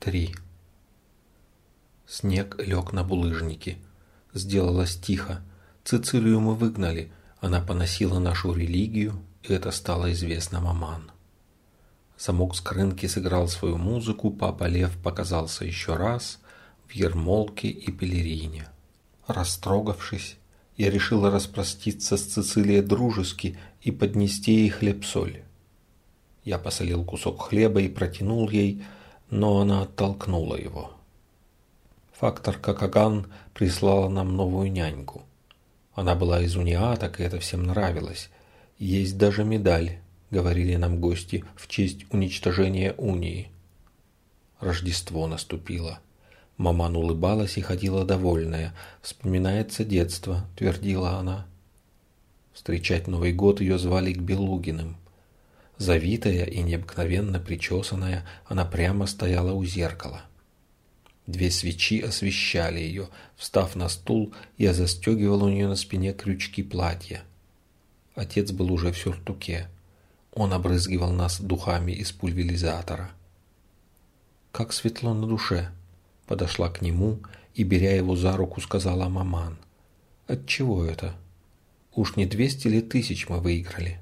3. Снег лег на булыжники. Сделалось тихо. Цицилию мы выгнали. Она поносила нашу религию, и это стало известно маман. Замок скрынки сыграл свою музыку, папа Лев показался еще раз в ермолке и пелерине. Растрогавшись, я решила распроститься с Цицилией дружески и поднести ей хлеб-соль. Я посолил кусок хлеба и протянул ей, но она оттолкнула его. Фактор Какаган прислала нам новую няньку. Она была из униаток, и это всем нравилось. Есть даже медаль, говорили нам гости, в честь уничтожения унии. Рождество наступило. Маман улыбалась и ходила довольная. «Вспоминается детство», — твердила она. Встречать Новый год ее звали к Белугиным. Завитая и необыкновенно причесанная, она прямо стояла у зеркала. Две свечи освещали ее. Встав на стул, я застегивал у нее на спине крючки платья. Отец был уже в сюртуке. Он обрызгивал нас духами из пульверизатора. «Как светло на душе!» Подошла к нему и, беря его за руку, сказала маман. «Отчего это? Уж не двести ли тысяч мы выиграли?»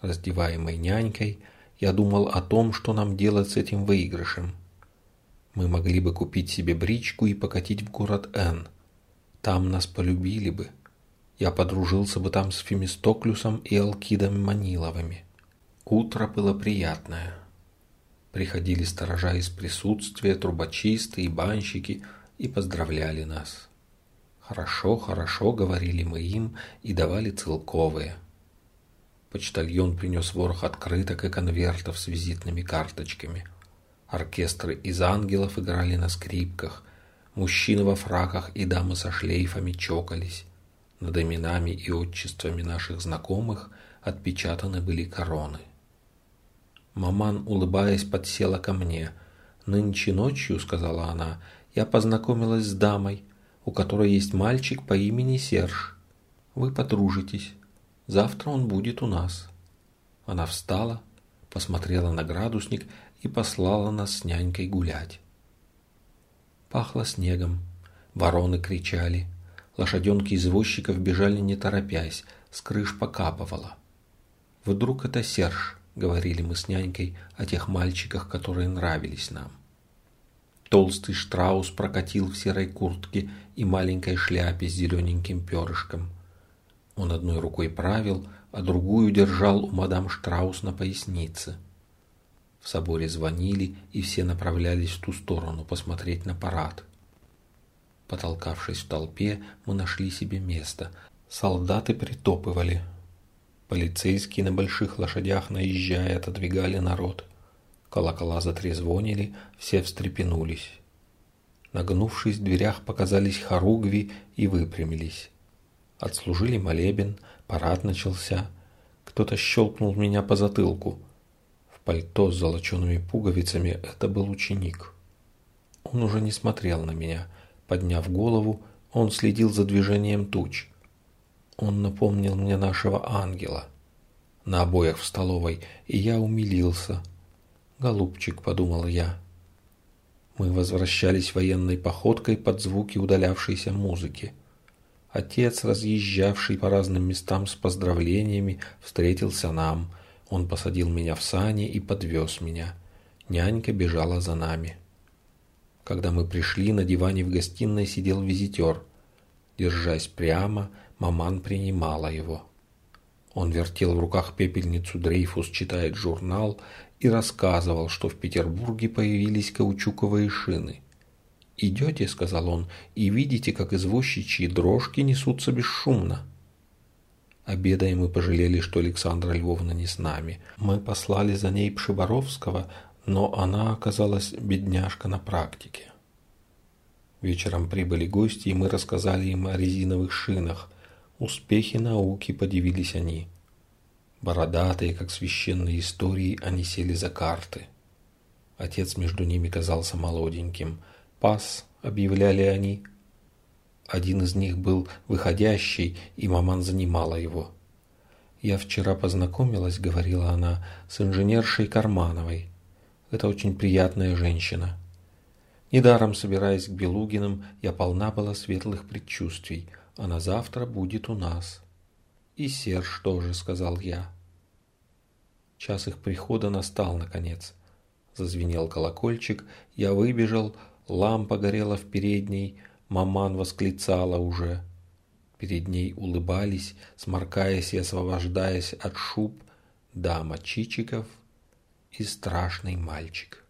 Раздеваемой нянькой, я думал о том, что нам делать с этим выигрышем. Мы могли бы купить себе бричку и покатить в город Н. Там нас полюбили бы. Я подружился бы там с Фемистоклюсом и Алкидом Маниловыми. Утро было приятное. Приходили сторожа из присутствия, трубочисты и банщики и поздравляли нас. «Хорошо, хорошо», — говорили мы им и давали целковые – Почтальон принес ворох открыток и конвертов с визитными карточками. Оркестры из ангелов играли на скрипках. Мужчины во фраках и дамы со шлейфами чокались. Над именами и отчествами наших знакомых отпечатаны были короны. Маман, улыбаясь, подсела ко мне. «Нынче ночью, — сказала она, — я познакомилась с дамой, у которой есть мальчик по имени Серж. Вы подружитесь. Завтра он будет у нас. Она встала, посмотрела на градусник и послала нас с нянькой гулять. Пахло снегом, вороны кричали, лошаденки извозчиков бежали не торопясь, с крыш покапывало. «Вдруг это Серж?» — говорили мы с нянькой о тех мальчиках, которые нравились нам. Толстый штраус прокатил в серой куртке и маленькой шляпе с зелененьким перышком. Он одной рукой правил, а другую держал у мадам Штраус на пояснице. В соборе звонили, и все направлялись в ту сторону посмотреть на парад. Потолкавшись в толпе, мы нашли себе место. Солдаты притопывали. Полицейские на больших лошадях, наезжая, отодвигали народ. Колокола затрезвонили, все встрепенулись. Нагнувшись в дверях, показались хоругви и выпрямились. Отслужили молебен, парад начался. Кто-то щелкнул меня по затылку. В пальто с золочеными пуговицами это был ученик. Он уже не смотрел на меня. Подняв голову, он следил за движением туч. Он напомнил мне нашего ангела. На обоях в столовой, и я умилился. «Голубчик», — подумал я. Мы возвращались военной походкой под звуки удалявшейся музыки. Отец, разъезжавший по разным местам с поздравлениями, встретился нам. Он посадил меня в сани и подвез меня. Нянька бежала за нами. Когда мы пришли, на диване в гостиной сидел визитер. Держась прямо, маман принимала его. Он вертел в руках пепельницу Дрейфус, читает журнал и рассказывал, что в Петербурге появились каучуковые шины – «Идете, — сказал он, — и видите, как извозчичьи дрожки несутся бесшумно». Обедаем мы пожалели, что Александра Львовна не с нами. Мы послали за ней Пшиборовского, но она оказалась бедняжка на практике. Вечером прибыли гости, и мы рассказали им о резиновых шинах. Успехи науки, подивились они. Бородатые, как священные истории, они сели за карты. Отец между ними казался молоденьким – «Пас», — объявляли они. Один из них был выходящий, и маман занимала его. «Я вчера познакомилась», — говорила она, — «с инженершей Кармановой. Это очень приятная женщина. Недаром, собираясь к Белугиным, я полна была светлых предчувствий. Она завтра будет у нас. И Серж тоже, сказал я. Час их прихода настал, наконец. Зазвенел колокольчик, я выбежал, лампа горела в передней, маман восклицала уже. Перед ней улыбались, сморкаясь и освобождаясь от шуб, дама Чичиков и страшный мальчик.